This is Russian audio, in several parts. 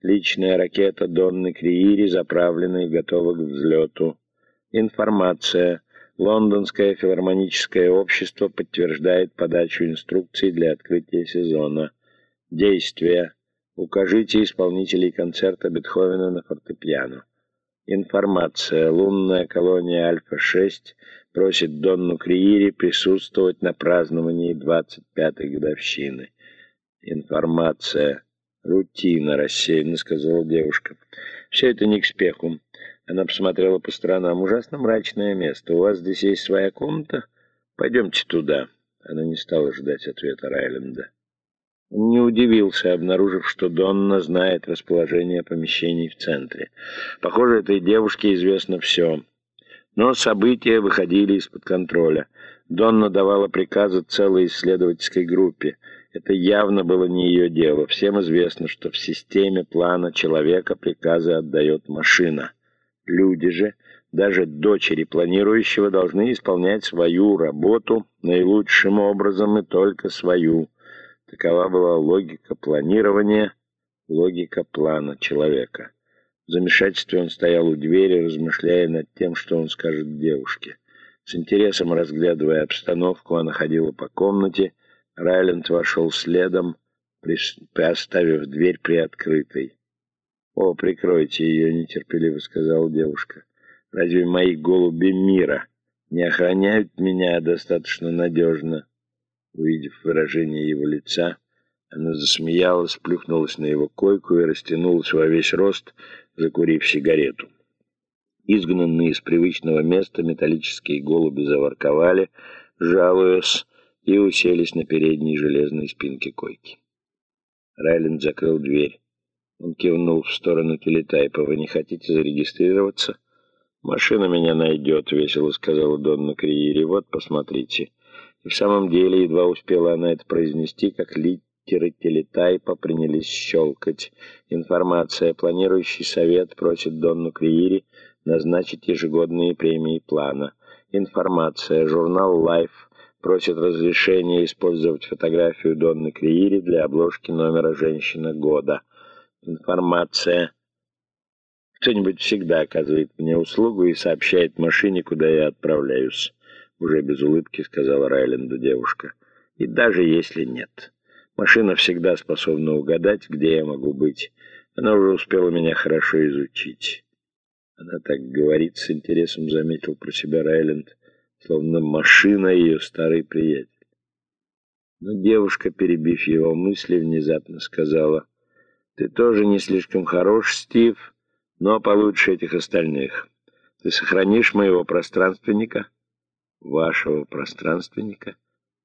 Личная ракета Донны Криири заправлена и готова к взлету. Информация. Лондонское филармоническое общество подтверждает подачу инструкций для открытия сезона. Действия. Укажите исполнителей концерта Бетховена на фортепиано. Информация. Лунная колония Альфа-6 просит Донну Криири присутствовать на праздновании 25-й годовщины. Информация. Рутина, рассеянно сказала девушка. Все это не к спеху. Она посмотрела по сторонам. Ужасно мрачное место. У вас здесь есть своя комната? Пойдемте туда. Она не стала ждать ответа Райленда. Он не удивился, обнаружив, что Донна знает расположение помещений в центре. Похоже, этой девушке известно все. Но события выходили из-под контроля. Донна давала приказы целой исследовательской группе. Это явно было не ее дело. Всем известно, что в системе плана человека приказы отдает машина. Люди же, даже дочери планирующего, должны исполнять свою работу наилучшим образом и только свою. Такова была логика планирования, логика плана человека. В замешательстве он стоял у двери, размышляя над тем, что он скажет девушке. С интересом разглядывая обстановку, она ходила по комнате. Райленд вошел следом, оставив дверь приоткрытой. «О, прикройте ее», — нетерпеливо сказала девушка. «Разве мои голуби мира не охраняют меня достаточно надежно?» Увидев выражение его лица, она засмеялась, плюхнулась на его койку и растянулась во весь рост, закурив сигарету. Изгнанные из привычного места металлические голуби заворковали, жалуясь, и уселись на передней железной спинке койки. Райленд закрыл дверь. Он кивнул в сторону телетайпа. «Вы не хотите зарегистрироваться?» «Машина меня найдет», — весело сказала Донна Криери. «Вот, посмотрите». И в самом деле, едва успела она это произнести, как литеры телетайпа принялись щелкать. Информация. Планирующий совет просит Донну Криери назначить ежегодные премии плана. Информация. Журнал Life просит разрешения использовать фотографию Донны Криери для обложки номера «Женщина года» информация. Кто-нибудь всегда оказывает мне услугу и сообщает машине, куда я отправляюсь. Уже без улыбки сказала Райленду девушка. И даже если нет. Машина всегда способна угадать, где я могу быть. Она уже успела меня хорошо изучить. Она так говорит, с интересом заметил про себя Райленд, словно машина ее старый приятель. Но девушка, перебив его мысли, внезапно сказала — ты тоже не слишком хорош, Стив, но получше этих остальных. Ты сохранишь моего пространственника? Вашего пространственника?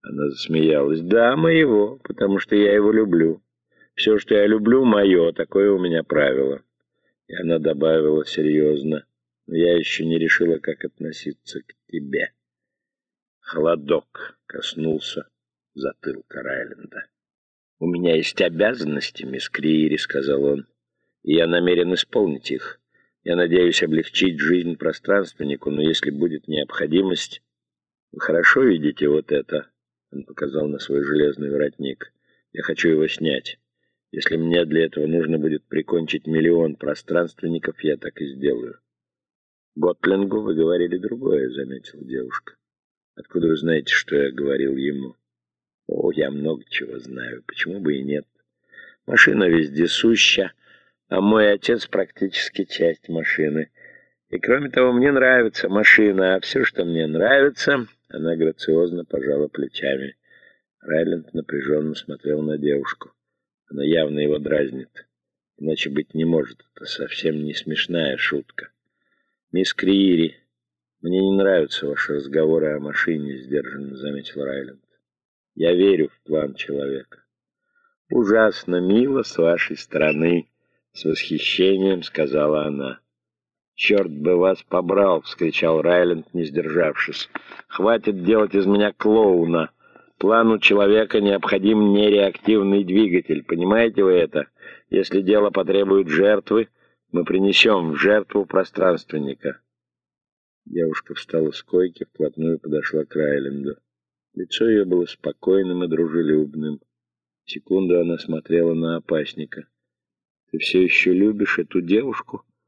Она засмеялась. Да, моего, потому что я его люблю. Все, что я люблю, мое, такое у меня правило. И она добавила серьезно. Но я еще не решила, как относиться к тебе. Холодок коснулся затылка Райленда. «У меня есть обязанности, мисс Криери», — сказал он, — «и я намерен исполнить их. Я надеюсь облегчить жизнь пространственнику, но если будет необходимость...» «Вы хорошо видите вот это?» — он показал на свой железный воротник. «Я хочу его снять. Если мне для этого нужно будет прикончить миллион пространственников, я так и сделаю». «Готлингу вы говорили другое», — заметила девушка. «Откуда вы знаете, что я говорил ему?» О, я много чего знаю, почему бы и нет. Машина вездесуща, а мой отец практически часть машины. И кроме того, мне нравится машина, а все, что мне нравится, она грациозно пожала плечами. Райленд напряженно смотрел на девушку. Она явно его дразнит. Иначе быть не может. Это совсем не смешная шутка. «Мисс Криири, мне не нравятся ваши разговоры о машине», — сдержанно заметил Райленд. Я верю в план человека. Ужасно мило с вашей стороны, с восхищением сказала она. «Черт бы вас побрал!» — вскричал Райленд, не сдержавшись. «Хватит делать из меня клоуна. Плану человека необходим нереактивный двигатель. Понимаете вы это? Если дело потребует жертвы, мы принесем в жертву пространственника». Девушка встала с койки, вплотную подошла к Райленду. Лицо ее было спокойным и дружелюбным. Секунду она смотрела на опасника. Ты все еще любишь эту девушку?